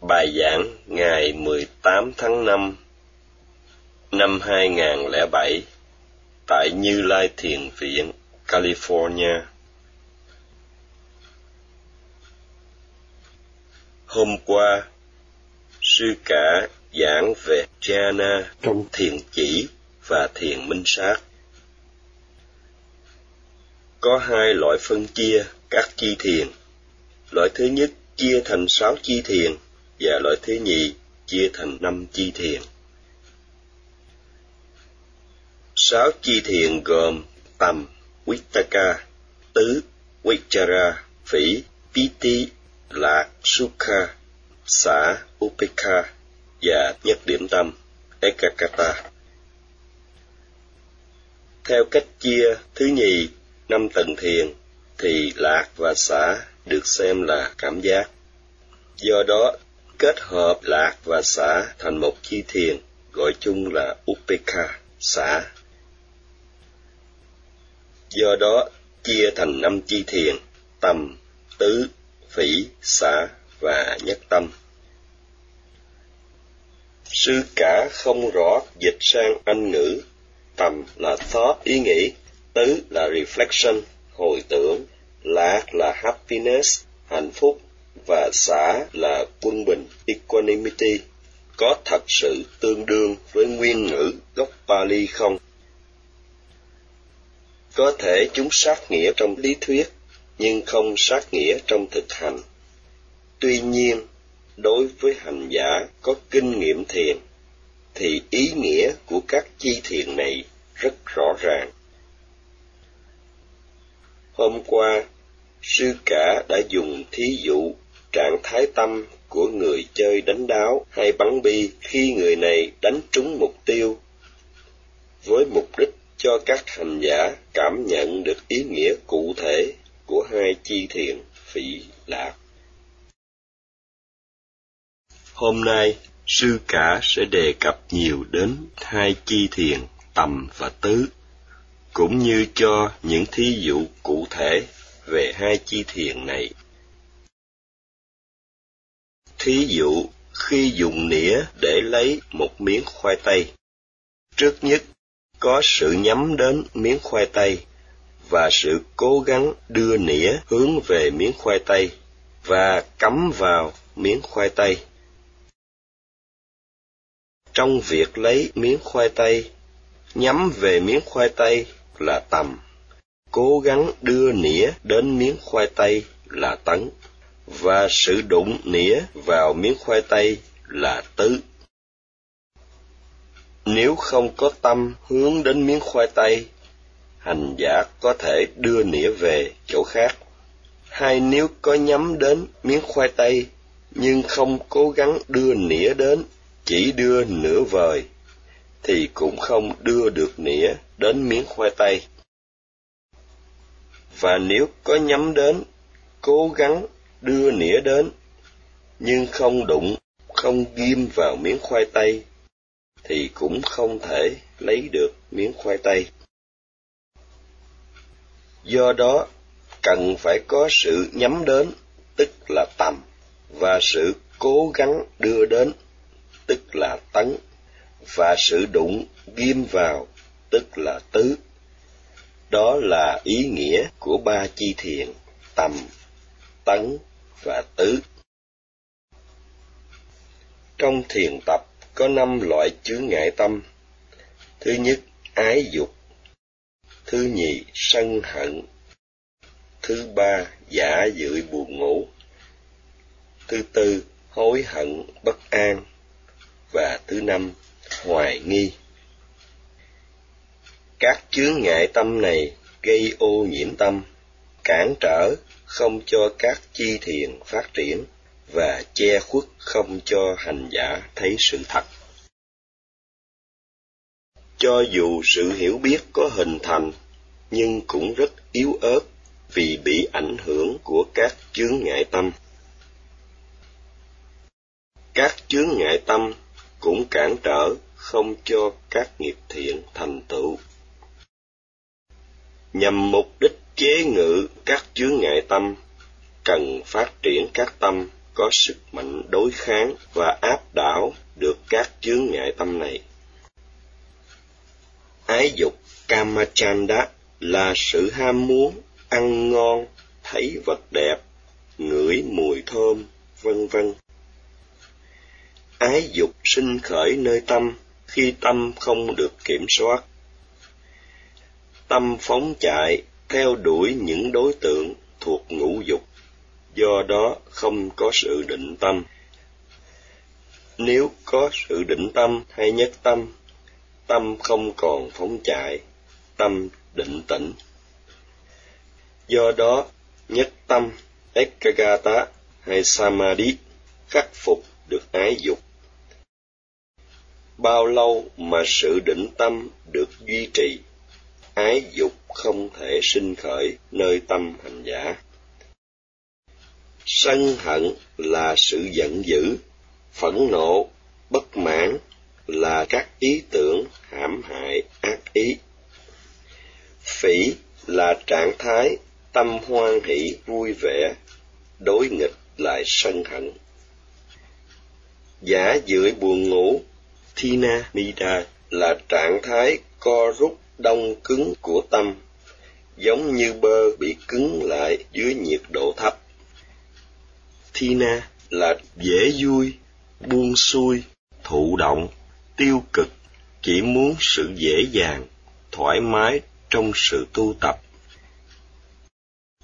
Bài giảng ngày 18 tháng 5 năm 2007 tại Như Lai Thiền Viện, California. Hôm qua, sư cả giảng về Jhana trong thiền chỉ và thiền minh sát. Có hai loại phân chia các chi thiền. Loại thứ nhất chia thành sáu chi thiền và loại thứ nhì chia thành năm chi thiền. Sáu chi thiền gồm tầm, Vittaka, tứ, Vichara, phỉ, Piti, lạc, Sukha, xã, Upekha và nhất điểm tâm, Ekakata. Theo cách chia thứ nhì, năm tầng thiền, thì lạc và xã được xem là cảm giác. Do đó, kết hợp lạc và xã thành một chi thiền, gọi chung là Upeka, xã. Do đó, chia thành năm chi thiền, tâm, tứ, phỉ, xã và nhất tâm. Sư cả không rõ dịch sang Anh ngữ, tầm là thought ý nghĩ, tứ là reflection, hồi tưởng, lạc là happiness, hạnh phúc, và xã là quân bình equanimity có thật sự tương đương với nguyên ngữ gốc Pali không? Có thể chúng sát nghĩa trong lý thuyết, nhưng không sát nghĩa trong thực hành. Tuy nhiên, đối với hành giả có kinh nghiệm thiền, thì ý nghĩa của các chi thiền này rất rõ ràng. Hôm qua, sư cả đã dùng thí dụ trạng thái tâm của người chơi đánh đáo hay bắn bi khi người này đánh trúng mục tiêu với mục đích cho các hành giả cảm nhận được ý nghĩa cụ thể của hai chi thiền phỉ lạc. Hôm nay, sư cả sẽ đề cập nhiều đến hai chi thiền tầm và tứ, cũng như cho những thí dụ cụ thể về hai chi thiền này. Thí dụ, khi dùng nĩa để lấy một miếng khoai tây, trước nhất có sự nhắm đến miếng khoai tây và sự cố gắng đưa nĩa hướng về miếng khoai tây và cắm vào miếng khoai tây. Trong việc lấy miếng khoai tây, nhắm về miếng khoai tây là tầm, cố gắng đưa nĩa đến miếng khoai tây là tấn và sự đụng nĩa vào miếng khoai tây là tứ. Nếu không có tâm hướng đến miếng khoai tây, hành giả có thể đưa nĩa về chỗ khác. Hay nếu có nhắm đến miếng khoai tây, nhưng không cố gắng đưa nĩa đến, chỉ đưa nửa vời, thì cũng không đưa được nĩa đến miếng khoai tây. Và nếu có nhắm đến, cố gắng đưa nĩa đến, nhưng không đụng, không ghim vào miếng khoai tây, thì cũng không thể lấy được miếng khoai tây. Do đó, cần phải có sự nhắm đến, tức là tầm, và sự cố gắng đưa đến, tức là tấn, và sự đụng ghim vào, tức là tứ. Đó là ý nghĩa của ba chi thiền, tầm, tấn và tứ. Trong thiền tập có năm loại chướng ngại tâm. Thứ nhất, ái dục. Thứ nhì, sân hận. Thứ ba, giả dự buồn ngủ. Thứ tư, hối hận, bất an. Và thứ năm, hoài nghi. Các chướng ngại tâm này gây ô nhiễm tâm, cản trở không cho các chi thiền phát triển và che khuất không cho hành giả thấy sự thật. Cho dù sự hiểu biết có hình thành, nhưng cũng rất yếu ớt vì bị ảnh hưởng của các chướng ngại tâm. Các chướng ngại tâm cũng cản trở không cho các nghiệp thiện thành tựu. Nhằm mục đích chế ngự các chướng ngại tâm, cần phát triển các tâm có sức mạnh đối kháng và áp đảo được các chướng ngại tâm này. Ái dục Kamachanda là sự ham muốn, ăn ngon, thấy vật đẹp, ngửi mùi thơm, vân vân. Ái dục sinh khởi nơi tâm khi tâm không được kiểm soát. Tâm phóng chạy theo đuổi những đối tượng thuộc ngũ dục, do đó không có sự định tâm. Nếu có sự định tâm hay nhất tâm, tâm không còn phóng chạy, tâm định tĩnh. Do đó, nhất tâm, Ekagata hay Samadhi khắc phục được ái dục. Bao lâu mà sự định tâm được duy trì, ái dục không thể sinh khởi nơi tâm hành giả. Sân hận là sự giận dữ, phẫn nộ, bất mãn là các ý tưởng hãm hại ác ý. Phỉ là trạng thái tâm hoan hỷ vui vẻ, đối nghịch lại sân hận. Giả dưỡi buồn ngủ, Thina Mida là trạng thái co rút đông cứng của tâm, giống như bơ bị cứng lại dưới nhiệt độ thấp. Thina là dễ vui, buông xuôi, thụ động, tiêu cực, chỉ muốn sự dễ dàng, thoải mái trong sự tu tập.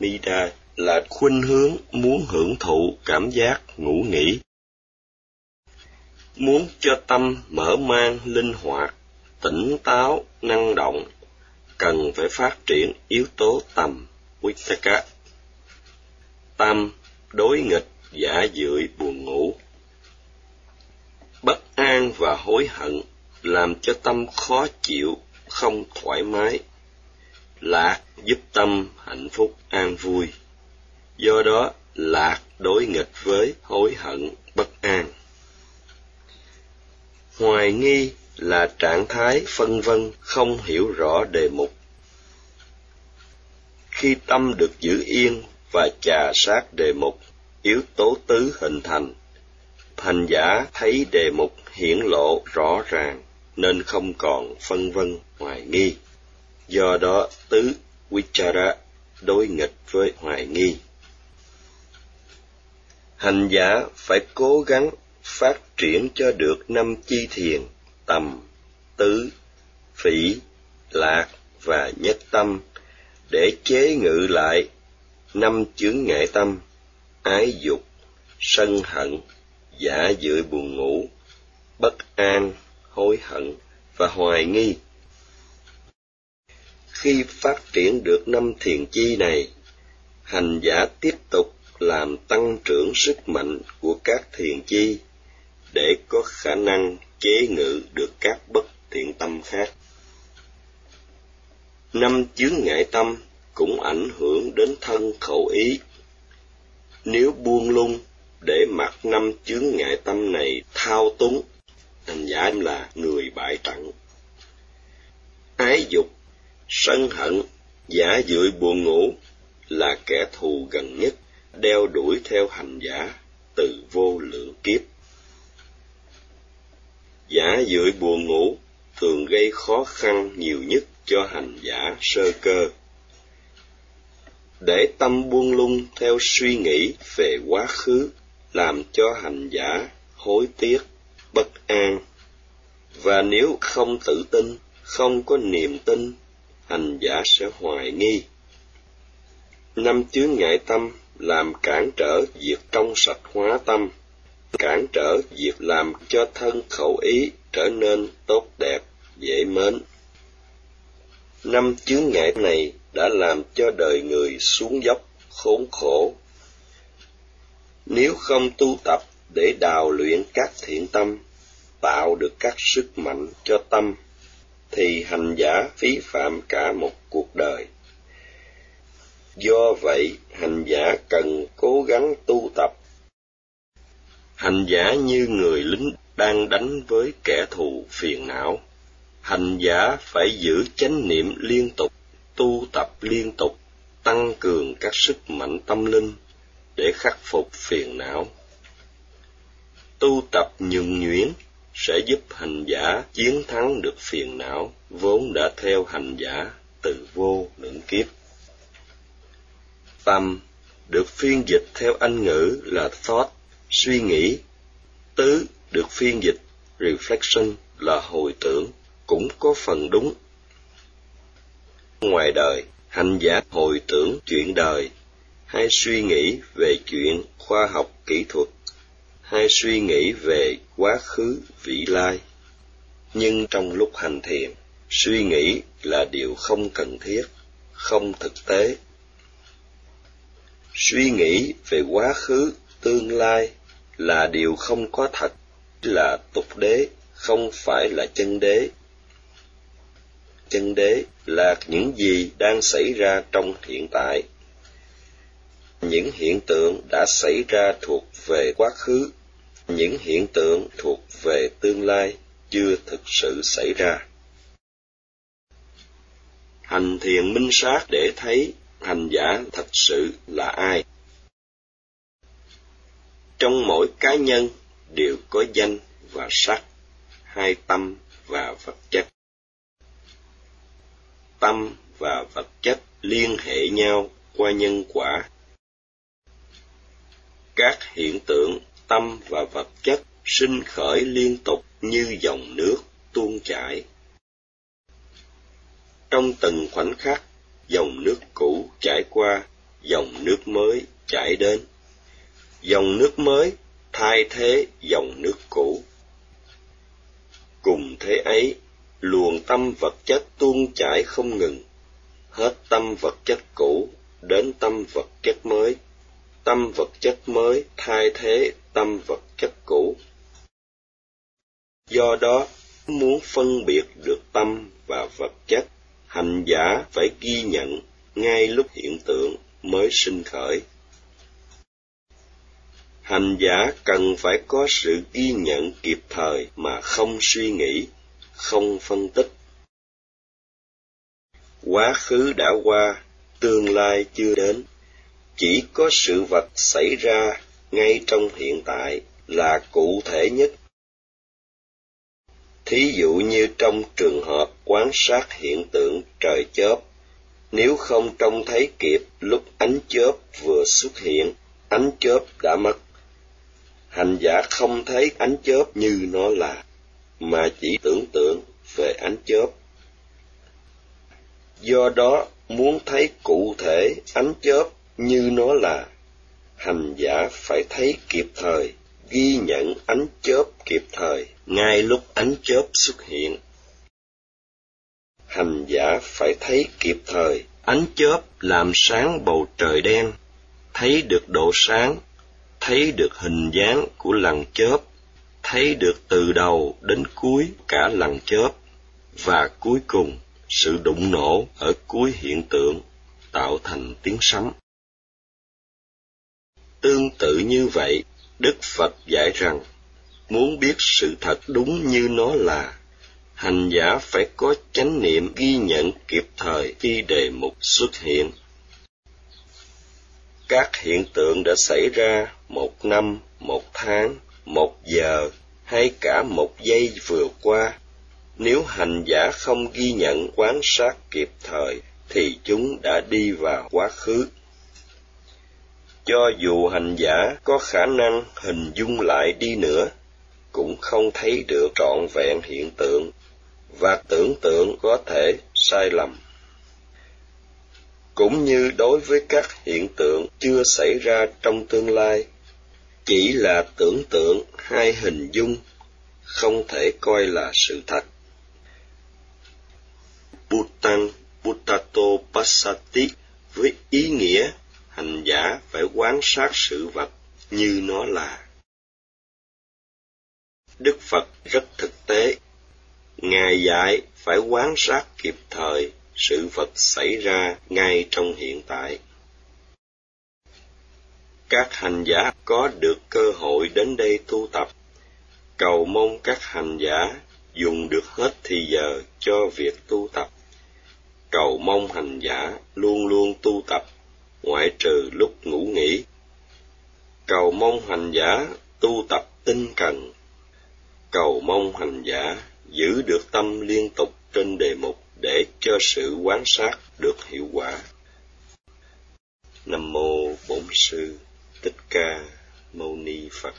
Mida là khuynh hướng muốn hưởng thụ cảm giác ngủ nghỉ. Muốn cho tâm mở mang linh hoạt, tỉnh táo, năng động, cần phải phát triển yếu tố tầm, Vittaka. Tâm, đối nghịch, giả dưỡi, buồn ngủ. Bất an và hối hận làm cho tâm khó chịu, không thoải mái. Lạc giúp tâm hạnh phúc an vui. Do đó, lạc đối nghịch với hối hận, bất an. Hoài nghi là trạng thái phân vân không hiểu rõ đề mục. Khi tâm được giữ yên và trà sát đề mục, yếu tố tứ hình thành, hành giả thấy đề mục hiển lộ rõ ràng nên không còn phân vân hoài nghi. Do đó tứ Vichara đối nghịch với hoài nghi. Hành giả phải cố gắng phát triển cho được năm chi thiền tầm, tứ, phỉ, lạc và nhất tâm để chế ngự lại năm chướng ngại tâm, ái dục, sân hận, giả dưỡi buồn ngủ, bất an, hối hận và hoài nghi. Khi phát triển được năm thiền chi này, hành giả tiếp tục làm tăng trưởng sức mạnh của các thiền chi để có khả năng chế ngự được các bất thiện tâm khác. Năm chướng ngại tâm cũng ảnh hưởng đến thân khẩu ý. Nếu buông lung để mặc năm chướng ngại tâm này thao túng, thành giả là người bại trận. Ái dục, sân hận, giả dưỡi buồn ngủ là kẻ thù gần nhất đeo đuổi theo hành giả từ vô lượng kiếp giả dưỡi buồn ngủ thường gây khó khăn nhiều nhất cho hành giả sơ cơ. Để tâm buông lung theo suy nghĩ về quá khứ làm cho hành giả hối tiếc, bất an. Và nếu không tự tin, không có niềm tin, hành giả sẽ hoài nghi. Năm chướng ngại tâm làm cản trở việc trong sạch hóa tâm cản trở việc làm cho thân khẩu ý trở nên tốt đẹp, dễ mến. Năm chướng ngại này đã làm cho đời người xuống dốc, khốn khổ. Nếu không tu tập để đào luyện các thiện tâm, tạo được các sức mạnh cho tâm, thì hành giả phí phạm cả một cuộc đời. Do vậy, hành giả cần cố gắng tu tập hành giả như người lính đang đánh với kẻ thù phiền não hành giả phải giữ chánh niệm liên tục tu tập liên tục tăng cường các sức mạnh tâm linh để khắc phục phiền não tu tập nhuần nhuyễn sẽ giúp hành giả chiến thắng được phiền não vốn đã theo hành giả từ vô lượng kiếp. Tâm được phiên dịch theo Anh ngữ là thought, suy nghĩ. Tứ được phiên dịch reflection là hồi tưởng, cũng có phần đúng. Ngoài đời, hành giả hồi tưởng chuyện đời, hay suy nghĩ về chuyện khoa học kỹ thuật, hay suy nghĩ về quá khứ vị lai. Nhưng trong lúc hành thiền, suy nghĩ là điều không cần thiết, không thực tế. Suy nghĩ về quá khứ, tương lai là điều không có thật, là tục đế, không phải là chân đế. Chân đế là những gì đang xảy ra trong hiện tại. Những hiện tượng đã xảy ra thuộc về quá khứ, những hiện tượng thuộc về tương lai chưa thực sự xảy ra hành thiền minh sát để thấy hành giả thật sự là ai. Trong mỗi cá nhân đều có danh và sắc, hai tâm và vật chất. Tâm và vật chất liên hệ nhau qua nhân quả. Các hiện tượng tâm và vật chất sinh khởi liên tục như dòng nước tuôn chảy trong từng khoảnh khắc, dòng nước cũ chảy qua, dòng nước mới chảy đến. Dòng nước mới thay thế dòng nước cũ. Cùng thế ấy, luồng tâm vật chất tuôn chảy không ngừng, hết tâm vật chất cũ đến tâm vật chất mới, tâm vật chất mới thay thế tâm vật chất cũ. Do đó, muốn phân biệt được tâm và vật chất hành giả phải ghi nhận ngay lúc hiện tượng mới sinh khởi hành giả cần phải có sự ghi nhận kịp thời mà không suy nghĩ không phân tích. Quá khứ đã qua tương lai chưa đến. Chỉ có sự vật xảy ra ngay trong hiện tại là cụ thể nhất. Thí dụ như trong trường hợp quan sát hiện tượng trời chớp, nếu không trông thấy kịp lúc ánh chớp vừa xuất hiện, ánh chớp đã mất. Hành giả không thấy ánh chớp như nó là, mà chỉ tưởng tượng về ánh chớp. Do đó, muốn thấy cụ thể ánh chớp như nó là, hành giả phải thấy kịp thời, ghi nhận ánh chớp kịp thời ngay lúc ánh chớp xuất hiện. Hành giả phải thấy kịp thời, ánh chớp làm sáng bầu trời đen, thấy được độ sáng, thấy được hình dáng của lằn chớp, thấy được từ đầu đến cuối cả lằn chớp, và cuối cùng sự đụng nổ ở cuối hiện tượng tạo thành tiếng sấm. Tương tự như vậy, Đức Phật dạy rằng muốn biết sự thật đúng như nó là hành giả phải có chánh niệm ghi nhận kịp thời khi đề mục xuất hiện các hiện tượng đã xảy ra một năm, một tháng, một giờ hay cả một giây vừa qua. Nếu hành giả không ghi nhận quán sát kịp thời, thì chúng đã đi vào quá khứ. Cho dù hành giả có khả năng hình dung lại đi nữa, cũng không thấy được trọn vẹn hiện tượng và tưởng tượng có thể sai lầm cũng như đối với các hiện tượng chưa xảy ra trong tương lai. Chỉ là tưởng tượng hay hình dung, không thể coi là sự thật. Bhutan Bhuttato Passati với ý nghĩa hành giả phải quán sát sự vật như nó là. Đức Phật rất thực tế. Ngài dạy phải quán sát kịp thời sự vật xảy ra ngay trong hiện tại. Các hành giả có được cơ hội đến đây tu tập, cầu mong các hành giả dùng được hết thì giờ cho việc tu tập. Cầu mong hành giả luôn luôn tu tập, ngoại trừ lúc ngủ nghỉ. Cầu mong hành giả tu tập tinh cần. Cầu mong hành giả giữ được tâm liên tục trên đề mục để cho sự quán sát được hiệu quả. Nam mô Bổn sư Thích Ca Mâu Ni Phật.